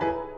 you